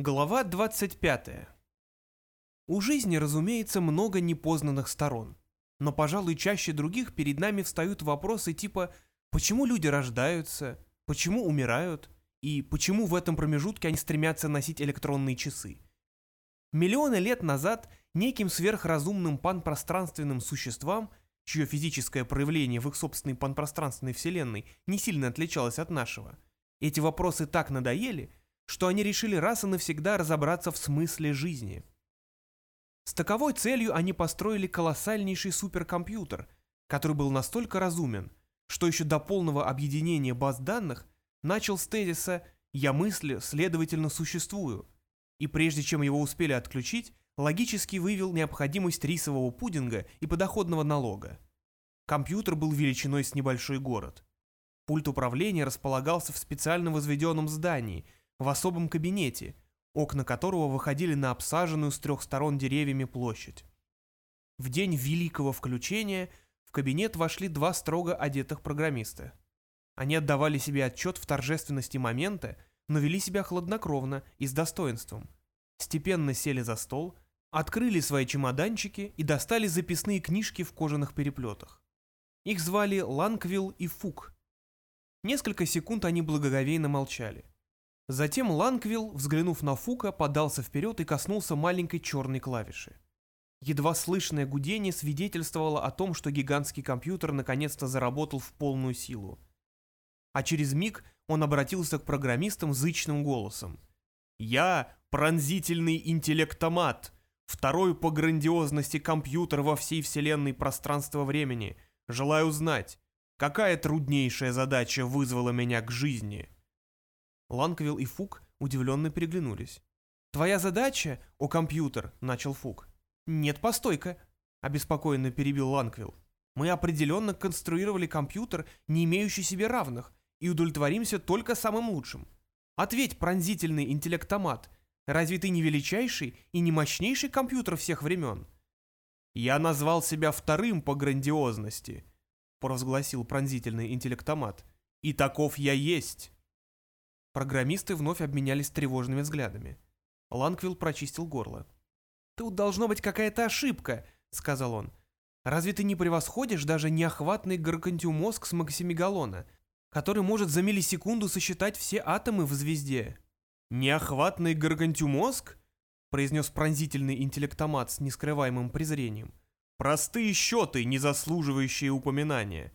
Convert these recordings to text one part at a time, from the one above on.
Глава 25. У жизни, разумеется, много непознанных сторон. Но, пожалуй, чаще других перед нами встают вопросы типа «почему люди рождаются?», «почему умирают?» и «почему в этом промежутке они стремятся носить электронные часы?». Миллионы лет назад неким сверхразумным панпространственным существам, чье физическое проявление в их собственной панпространственной вселенной не сильно отличалось от нашего, эти вопросы так надоели – что они решили раз и навсегда разобраться в смысле жизни. С таковой целью они построили колоссальнейший суперкомпьютер, который был настолько разумен, что еще до полного объединения баз данных начал с тезиса «я мыслю, следовательно существую», и прежде чем его успели отключить, логически вывел необходимость рисового пудинга и подоходного налога. Компьютер был величиной с небольшой город. Пульт управления располагался в специально возведенном здании – в особом кабинете, окна которого выходили на обсаженную с трех сторон деревьями площадь. В день великого включения в кабинет вошли два строго одетых программиста. Они отдавали себе отчет в торжественности момента, но вели себя хладнокровно и с достоинством. Степенно сели за стол, открыли свои чемоданчики и достали записные книжки в кожаных переплетах. Их звали Ланквилл и Фук. Несколько секунд они благоговейно молчали. Затем Ланквилл, взглянув на Фука, подался вперед и коснулся маленькой черной клавиши. Едва слышное гудение свидетельствовало о том, что гигантский компьютер наконец-то заработал в полную силу. А через миг он обратился к программистам зычным голосом. «Я — пронзительный интеллектомат, второй по грандиозности компьютер во всей вселенной пространства-времени. Желаю узнать, какая труднейшая задача вызвала меня к жизни?» Ланквилл и Фук удивленно переглянулись. «Твоя задача, о компьютер», — начал Фук. «Нет, постой-ка», — обеспокоенно перебил Ланквилл. «Мы определенно конструировали компьютер, не имеющий себе равных, и удовлетворимся только самым лучшим. Ответь, пронзительный интеллектомат, разве ты не величайший и не мощнейший компьютер всех времен?» «Я назвал себя вторым по грандиозности», — провозгласил пронзительный интеллектомат. «И таков я есть». Программисты вновь обменялись тревожными взглядами. Ланквилл прочистил горло. «Тут должно быть какая-то ошибка», — сказал он. «Разве ты не превосходишь даже неохватный гаргантиумозг с Максимегалона, который может за миллисекунду сосчитать все атомы в звезде?» «Неохватный гаргантиумозг?» — произнес пронзительный интеллектомат с нескрываемым презрением. «Простые счеты, не заслуживающие упоминания».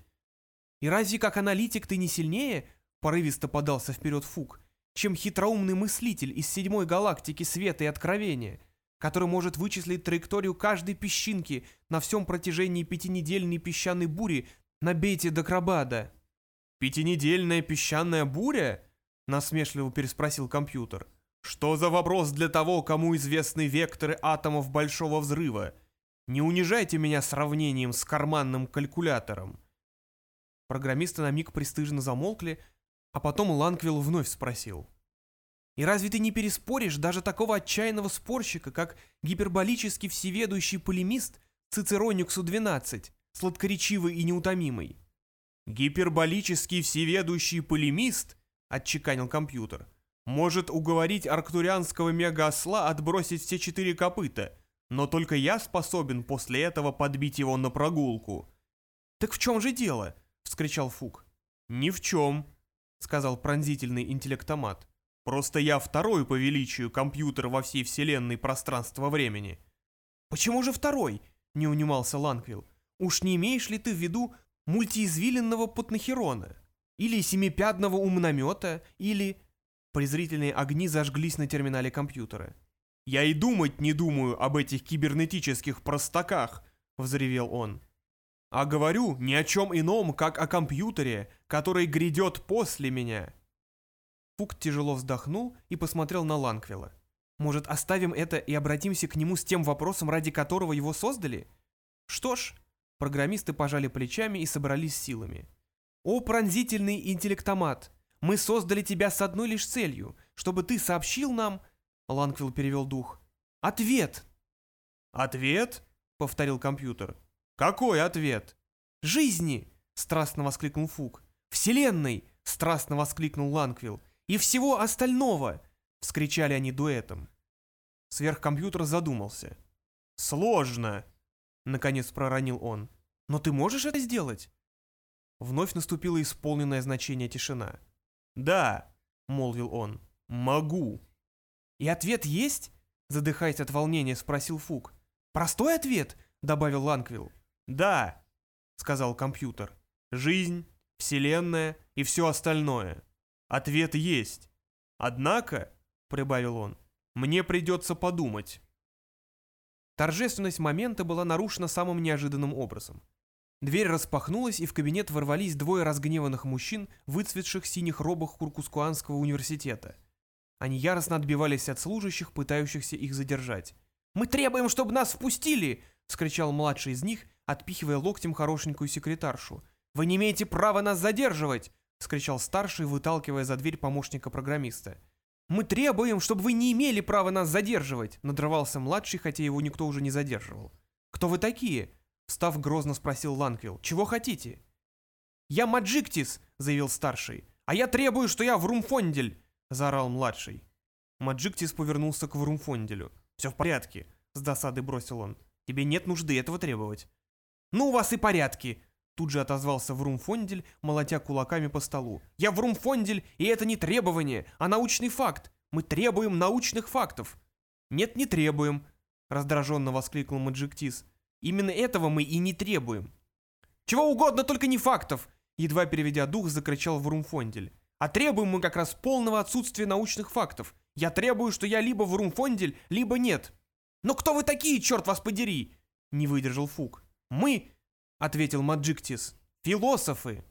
«И разве как аналитик ты не сильнее?» Порывисто подался вперед Фук, чем хитроумный мыслитель из седьмой галактики света и откровения, который может вычислить траекторию каждой песчинки на всем протяжении пятинедельной песчаной бури на бете Докрабада. «Пятинедельная песчаная буря?» — насмешливо переспросил компьютер. «Что за вопрос для того, кому известны векторы атомов Большого Взрыва? Не унижайте меня сравнением с карманным калькулятором». Программисты на миг пристыженно замолкли, а потом Ланквилл вновь спросил. «И разве ты не переспоришь даже такого отчаянного спорщика, как гиперболический всеведущий полемист Цицерониксу-12, сладкоречивый и неутомимый?» «Гиперболический всеведущий полемист», — отчеканил компьютер, «может уговорить арктурианского мегаосла отбросить все четыре копыта, но только я способен после этого подбить его на прогулку». «Так в чем же дело?» — вскричал Фук. «Ни в чем», сказал пронзительный интеллектомат. «Просто я второй по величию компьютер во всей вселенной пространства-времени». «Почему же второй?» — не унимался Ланквилл. «Уж не имеешь ли ты в виду мультиизвиленного патнахерона? Или семипядного умномета? Или...» Презрительные огни зажглись на терминале компьютера. «Я и думать не думаю об этих кибернетических простаках!» — взревел он а говорю ни о чем ином, как о компьютере, который грядет после меня». Фук тяжело вздохнул и посмотрел на Ланквилла. «Может, оставим это и обратимся к нему с тем вопросом, ради которого его создали?» «Что ж...» Программисты пожали плечами и собрались силами. «О, пронзительный интеллектомат! Мы создали тебя с одной лишь целью, чтобы ты сообщил нам...» Ланквилл перевел дух. «Ответ!» «Ответ?» — повторил компьютер. «Какой ответ?» «Жизни!» — страстно воскликнул Фук. «Вселенной!» — страстно воскликнул Ланквилл. «И всего остального! вскричали они дуэтом. Сверхкомпьютер задумался. «Сложно!» — наконец проронил он. «Но ты можешь это сделать?» Вновь наступила исполненное значение тишина. «Да», — молвил он, — «могу». «И ответ есть?» — задыхаясь от волнения, спросил Фук. «Простой ответ?» — добавил Ланквилл. «Да», — сказал компьютер. «Жизнь, Вселенная и все остальное. Ответ есть. Однако, — прибавил он, — мне придется подумать». Торжественность момента была нарушена самым неожиданным образом. Дверь распахнулась, и в кабинет ворвались двое разгневанных мужчин, выцветших синих робах Куркускуанского университета. Они яростно отбивались от служащих, пытающихся их задержать. «Мы требуем, чтобы нас впустили!» — вскричал младший из них, отпихивая локтем хорошенькую секретаршу. «Вы не имеете права нас задерживать!» — вскричал старший, выталкивая за дверь помощника программиста. «Мы требуем, чтобы вы не имели права нас задерживать!» — надрывался младший, хотя его никто уже не задерживал. «Кто вы такие?» Встав грозно спросил Ланквилл. «Чего хотите?» «Я Маджиктис», — заявил старший. «А я требую, что я Врумфондель», — заорал младший. Маджиктис повернулся к Врумфонделю. «Все в порядке», — с досады бросил он. «Тебе нет нужды этого требовать». «Ну, у вас и порядки», — тут же отозвался Врумфондель, молотя кулаками по столу. «Я Врумфондель, и это не требование, а научный факт. Мы требуем научных фактов». «Нет, не требуем», — раздраженно воскликнул Маджиктис. Именно этого мы и не требуем. Чего угодно, только не фактов, едва переведя дух, закричал Врумфондель. А требуем мы как раз полного отсутствия научных фактов. Я требую, что я либо Врумфондель, либо нет. Но кто вы такие, черт вас подери? Не выдержал Фук. Мы, ответил Маджиктис, философы.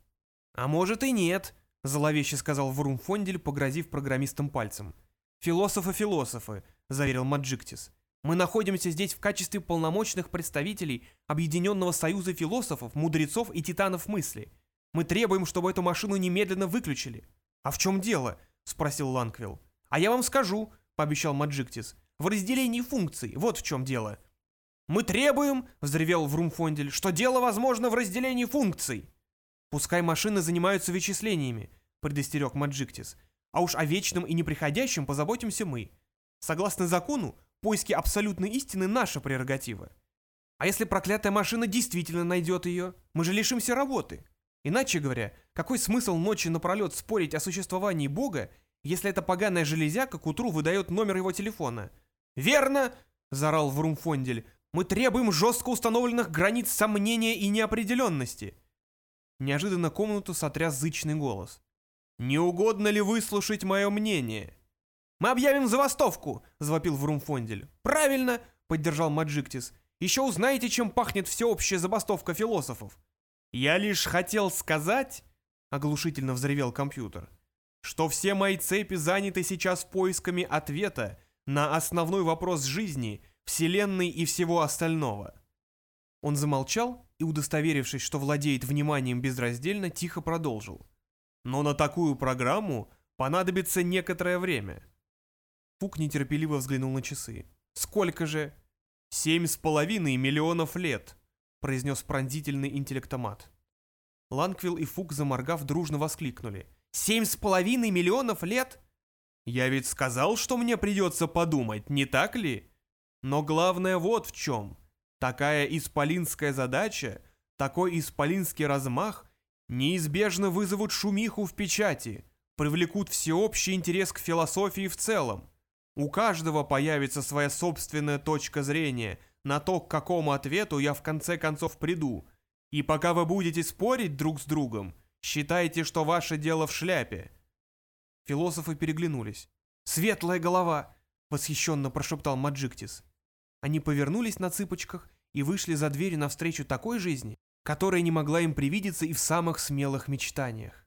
А может и нет, зловеще сказал Врумфондель, погрозив программистам пальцем. «Философы-философы», — заверил Маджиктис. Мы находимся здесь в качестве полномочных представителей Объединенного Союза философов, мудрецов и титанов мысли. Мы требуем, чтобы эту машину немедленно выключили. А в чем дело? Спросил Ланквилл. А я вам скажу, пообещал Маджиктис. В разделении функций, вот в чем дело. Мы требуем, взревел Врумфондель, что дело возможно в разделении функций. Пускай машины занимаются вычислениями, предостерег Маджиктис. А уж о вечном и неприходящем позаботимся мы. Согласно закону, Поиски абсолютной истины – наша прерогатива. А если проклятая машина действительно найдет ее, мы же лишимся работы. Иначе говоря, какой смысл ночи напролет спорить о существовании Бога, если эта поганая железяка к утру выдает номер его телефона? «Верно!» – заорал Врумфондель. «Мы требуем жестко установленных границ сомнения и неопределенности!» Неожиданно комнату сотряс зычный голос. «Не угодно ли выслушать мое мнение?» «Мы объявим забастовку!» — завопил Врумфондель. «Правильно!» — поддержал Маджиктис. «Еще узнаете, чем пахнет всеобщая забастовка философов!» «Я лишь хотел сказать...» — оглушительно взревел компьютер. «Что все мои цепи заняты сейчас поисками ответа на основной вопрос жизни, Вселенной и всего остального». Он замолчал и, удостоверившись, что владеет вниманием безраздельно, тихо продолжил. «Но на такую программу понадобится некоторое время». Фук нетерпеливо взглянул на часы. «Сколько же?» «Семь с половиной миллионов лет», — произнес пронзительный интеллектомат. Ланквилл и Фук, заморгав, дружно воскликнули. «Семь с половиной миллионов лет?» «Я ведь сказал, что мне придется подумать, не так ли? Но главное вот в чем. Такая исполинская задача, такой исполинский размах неизбежно вызовут шумиху в печати, привлекут всеобщий интерес к философии в целом. У каждого появится своя собственная точка зрения на то, к какому ответу я в конце концов приду. И пока вы будете спорить друг с другом, считайте, что ваше дело в шляпе. Философы переглянулись. «Светлая голова!» — восхищенно прошептал Маджиктис. Они повернулись на цыпочках и вышли за дверь навстречу такой жизни, которая не могла им привидеться и в самых смелых мечтаниях.